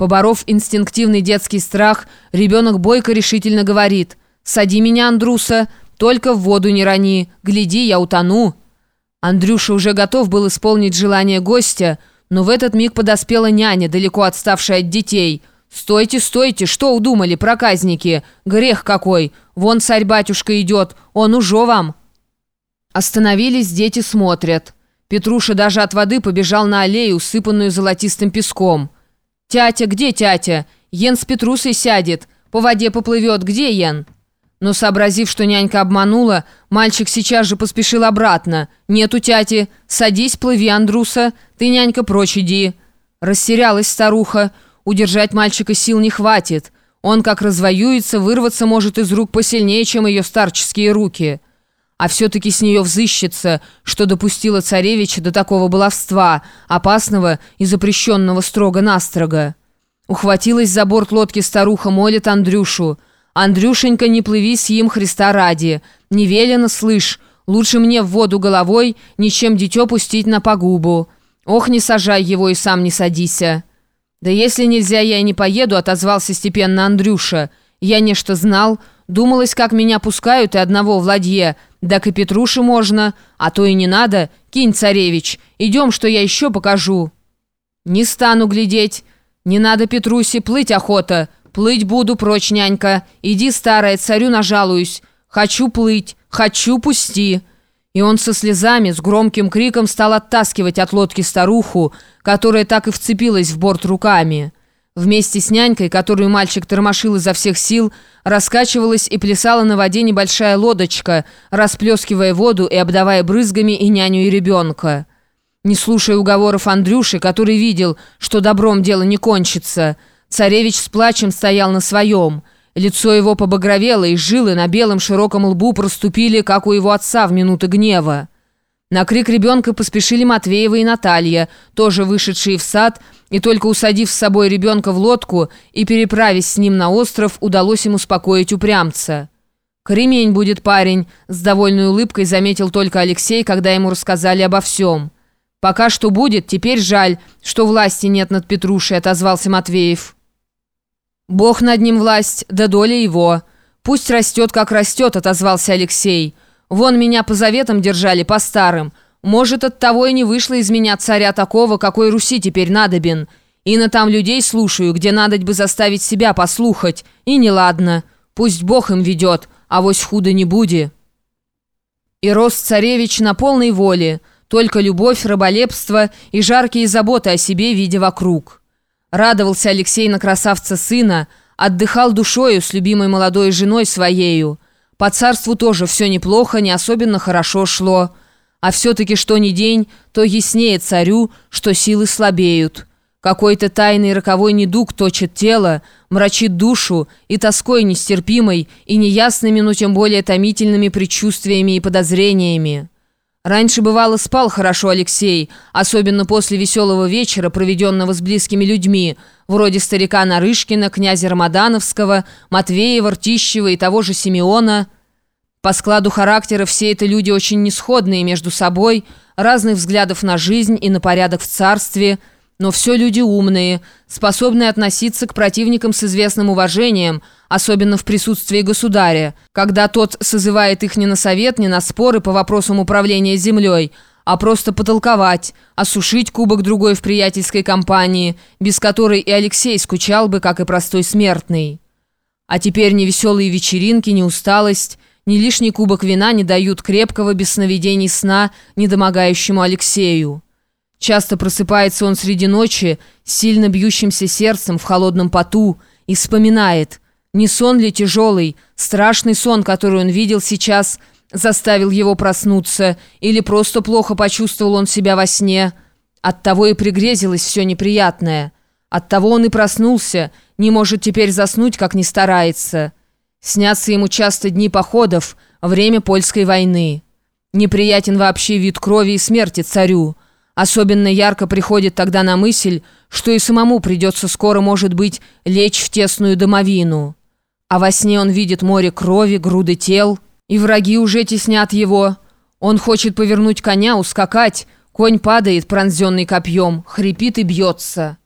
Поборов инстинктивный детский страх, ребенок бойко решительно говорит «Сади меня, Андруса, только в воду не рони, гляди, я утону». Андрюша уже готов был исполнить желание гостя, но в этот миг подоспела няня, далеко отставшая от детей. «Стойте, стойте, что удумали, проказники? Грех какой! Вон царь-батюшка идет, он уже вам!» Остановились, дети смотрят. Петруша даже от воды побежал на аллею, усыпанную золотистым песком. «Тятя, где тятя? Йен с Петрусой сядет. По воде поплывет. Где Йен?» Но, сообразив, что нянька обманула, мальчик сейчас же поспешил обратно. «Нету тяти. Садись, плыви, Андруса. Ты, нянька, прочь иди». Растерялась старуха. Удержать мальчика сил не хватит. Он, как развоюется, вырваться может из рук посильнее, чем ее старческие руки а все-таки с нее взыщется, что допустила царевича до такого баловства, опасного и запрещенного строго-настрого. Ухватилась за борт лодки старуха, молит Андрюшу. «Андрюшенька, не плыви с им Христа ради. Не велено, слышь, лучше мне в воду головой, ничем дитё пустить на погубу. Ох, не сажай его и сам не садися». «Да если нельзя, я и не поеду», — отозвался степенно Андрюша. «Я нечто знал, думалось, как меня пускают и одного в ладье». «Так и Петруше можно, а то и не надо. Кинь, царевич, идем, что я еще покажу». «Не стану глядеть. Не надо, Петрусе, плыть охота. Плыть буду, прочь, нянька. Иди, старая, царю нажалуюсь. Хочу плыть, хочу, пусти». И он со слезами, с громким криком стал оттаскивать от лодки старуху, которая так и вцепилась в борт руками. Вместе с нянькой, которую мальчик тормошил изо всех сил, раскачивалась и плясала на воде небольшая лодочка, расплескивая воду и обдавая брызгами и няню, и ребенка. Не слушая уговоров Андрюши, который видел, что добром дело не кончится, царевич с плачем стоял на своем. Лицо его побагровело, и жилы на белом широком лбу проступили, как у его отца в минуты гнева. На крик ребенка поспешили Матвеева и Наталья, тоже вышедшие в сад, и только усадив с собой ребенка в лодку и переправив с ним на остров, удалось ему успокоить упрямца. «Кремень будет парень», — с довольной улыбкой заметил только Алексей, когда ему рассказали обо всем. «Пока что будет, теперь жаль, что власти нет над Петрушей», — отозвался Матвеев. «Бог над ним власть, да доля его. Пусть растет, как растет», — отозвался Алексей. Вон меня по заветам держали, по старым. Может, от того и не вышло из меня царя такого, какой Руси теперь надобен. И на там людей слушаю, где надоть бы заставить себя послухать. И неладно. Пусть Бог им ведет, а вось худо не буди». И рос царевич на полной воле, только любовь, раболепство и жаркие заботы о себе видя вокруг. Радовался Алексей на красавца сына, отдыхал душою с любимой молодой женой своею, по царству тоже все неплохо, не особенно хорошо шло. А все-таки что ни день, то яснее царю, что силы слабеют. Какой-то тайный роковой недуг точит тело, мрачит душу и тоской нестерпимой, и неясными, но тем более томительными предчувствиями и подозрениями. Раньше, бывало, спал хорошо Алексей, особенно после веселого вечера, проведенного с близкими людьми, вроде старика Нарышкина, князя Рамадановского, Матвеева, Ртищева и того же Симеона. По складу характера все это люди очень несходные между собой, разных взглядов на жизнь и на порядок в царстве – но все люди умные, способные относиться к противникам с известным уважением, особенно в присутствии государя, когда тот созывает их не на совет, не на споры по вопросам управления землей, а просто потолковать, осушить кубок другой в приятельской компании, без которой и Алексей скучал бы, как и простой смертный. А теперь ни веселые вечеринки, ни усталость, ни лишний кубок вина не дают крепкого без сновидений сна недомогающему Алексею. Часто просыпается он среди ночи сильно бьющимся сердцем в холодном поту и вспоминает, не сон ли тяжелый, страшный сон, который он видел сейчас, заставил его проснуться, или просто плохо почувствовал он себя во сне. Оттого и пригрезилось все неприятное. Оттого он и проснулся, не может теперь заснуть, как не старается. Снятся ему часто дни походов, время польской войны. Неприятен вообще вид крови и смерти царю. Особенно ярко приходит тогда на мысль, что и самому придется скоро, может быть, лечь в тесную домовину. А во сне он видит море крови, груды тел, и враги уже теснят его. Он хочет повернуть коня, ускакать, конь падает, пронзенный копьем, хрипит и бьется».